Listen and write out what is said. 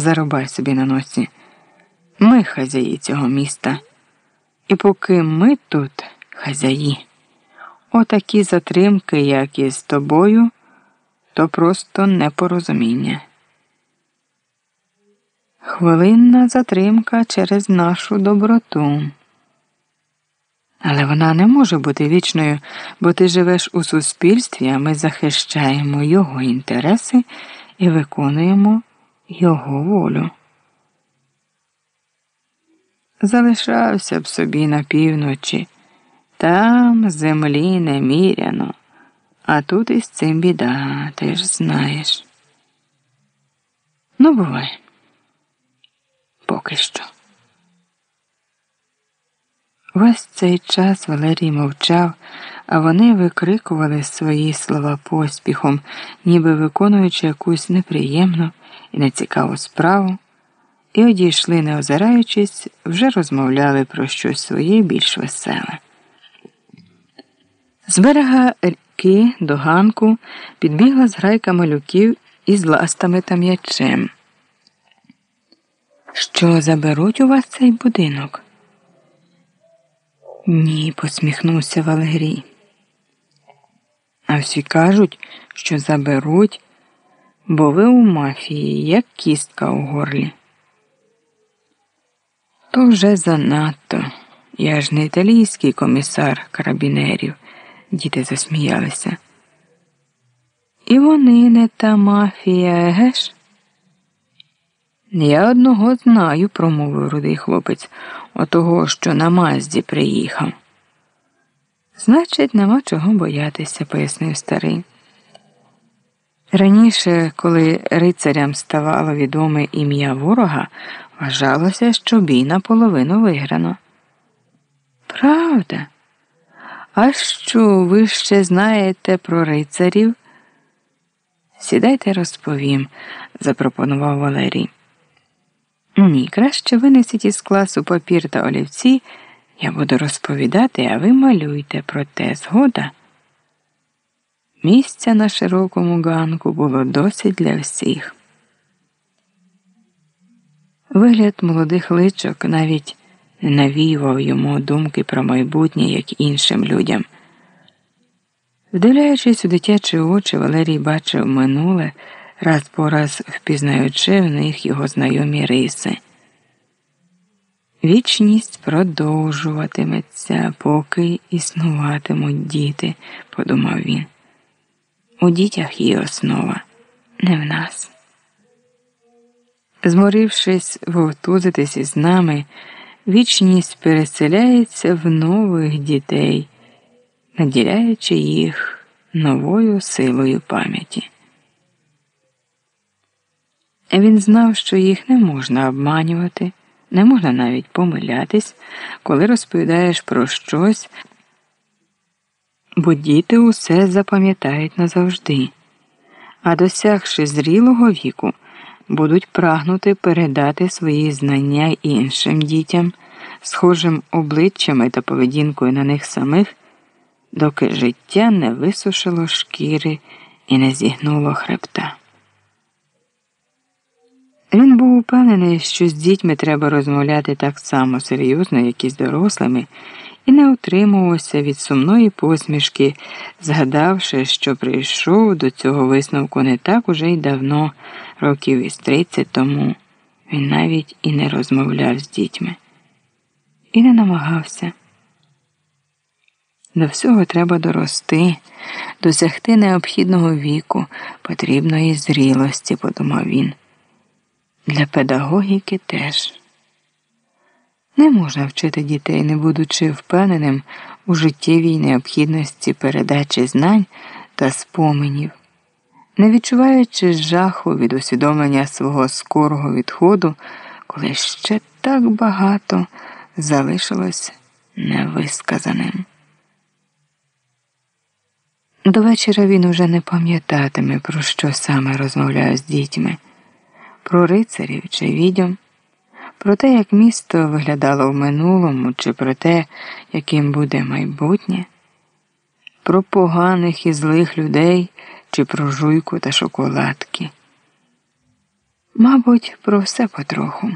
зарубай собі на носі. Ми хазяї цього міста. І поки ми тут хазяї, отакі затримки, як і з тобою, то просто непорозуміння. Хвилинна затримка через нашу доброту. Але вона не може бути вічною, бо ти живеш у суспільстві, а ми захищаємо його інтереси і виконуємо його волю. Залишався б собі на півночі, там землі неміряно, а тут із цим біда, ти ж знаєш. Ну, бувай, поки що. Весь цей час Валерій мовчав, вони викрикували свої слова поспіхом, ніби виконуючи якусь неприємну і нецікаву справу, і одійшли, не озираючись, вже розмовляли про щось своє більш веселе. З берега ріки до ганку підбігла зграйка малюків із ластами та м'ячем. Що заберуть у вас цей будинок? Ні, посміхнувся Валерій. А всі кажуть, що заберуть, бо ви у мафії, як кістка у горлі. То вже занадто. Я ж не італійський комісар карабінерів, діти засміялися. І вони не та мафія, егеш? Я одного знаю, промовив рудий хлопець, отого, що на Мазді приїхав. Значить, нема чого боятися, пояснив старий. Раніше, коли рицарям ставало відоме ім'я ворога, вважалося, що бій наполовину виграно. Правда? А що ви ще знаєте про рицарів? Сідайте, розповім, запропонував Валерій. Ні, краще винесіть із класу папір та олівці. Я буду розповідати, а ви малюйте про те згода. Місця на широкому ганку було досить для всіх. Вигляд молодих личок навіть не навіював йому думки про майбутнє, як іншим людям. Вдивляючись у дитячі очі, Валерій бачив минуле раз по раз впізнаючи в них його знайомі риси. Вічність продовжуватиметься, поки існуватимуть діти, подумав він. У дітях є основа, не в нас. Зморившись вовтузитись із нами, вічність переселяється в нових дітей, наділяючи їх новою силою пам'яті. Він знав, що їх не можна обманювати, не можна навіть помилятись, коли розповідаєш про щось, бо діти усе запам'ятають назавжди, а досягши зрілого віку, будуть прагнути передати свої знання іншим дітям, схожим обличчями та поведінкою на них самих, доки життя не висушило шкіри і не зігнуло хребта. Він був упевнений, що з дітьми треба розмовляти так само серйозно, як і з дорослими, і не утримувався від сумної посмішки, згадавши, що прийшов до цього висновку не так уже й давно, років із тридцять тому. Він навіть і не розмовляв з дітьми, і не намагався. До всього треба дорости, досягти необхідного віку, потрібної зрілості, подумав він. Для педагогіки теж. Не можна вчити дітей, не будучи впевненим у життєвій необхідності передачі знань та споменів, не відчуваючи жаху від усвідомлення свого скорого відходу, коли ще так багато залишилось невисказаним. До вечора він уже не пам'ятатиме, про що саме розмовляє з дітьми про рицарів чи відьом, про те, як місто виглядало в минулому, чи про те, яким буде майбутнє, про поганих і злих людей, чи про жуйку та шоколадки. Мабуть, про все потроху.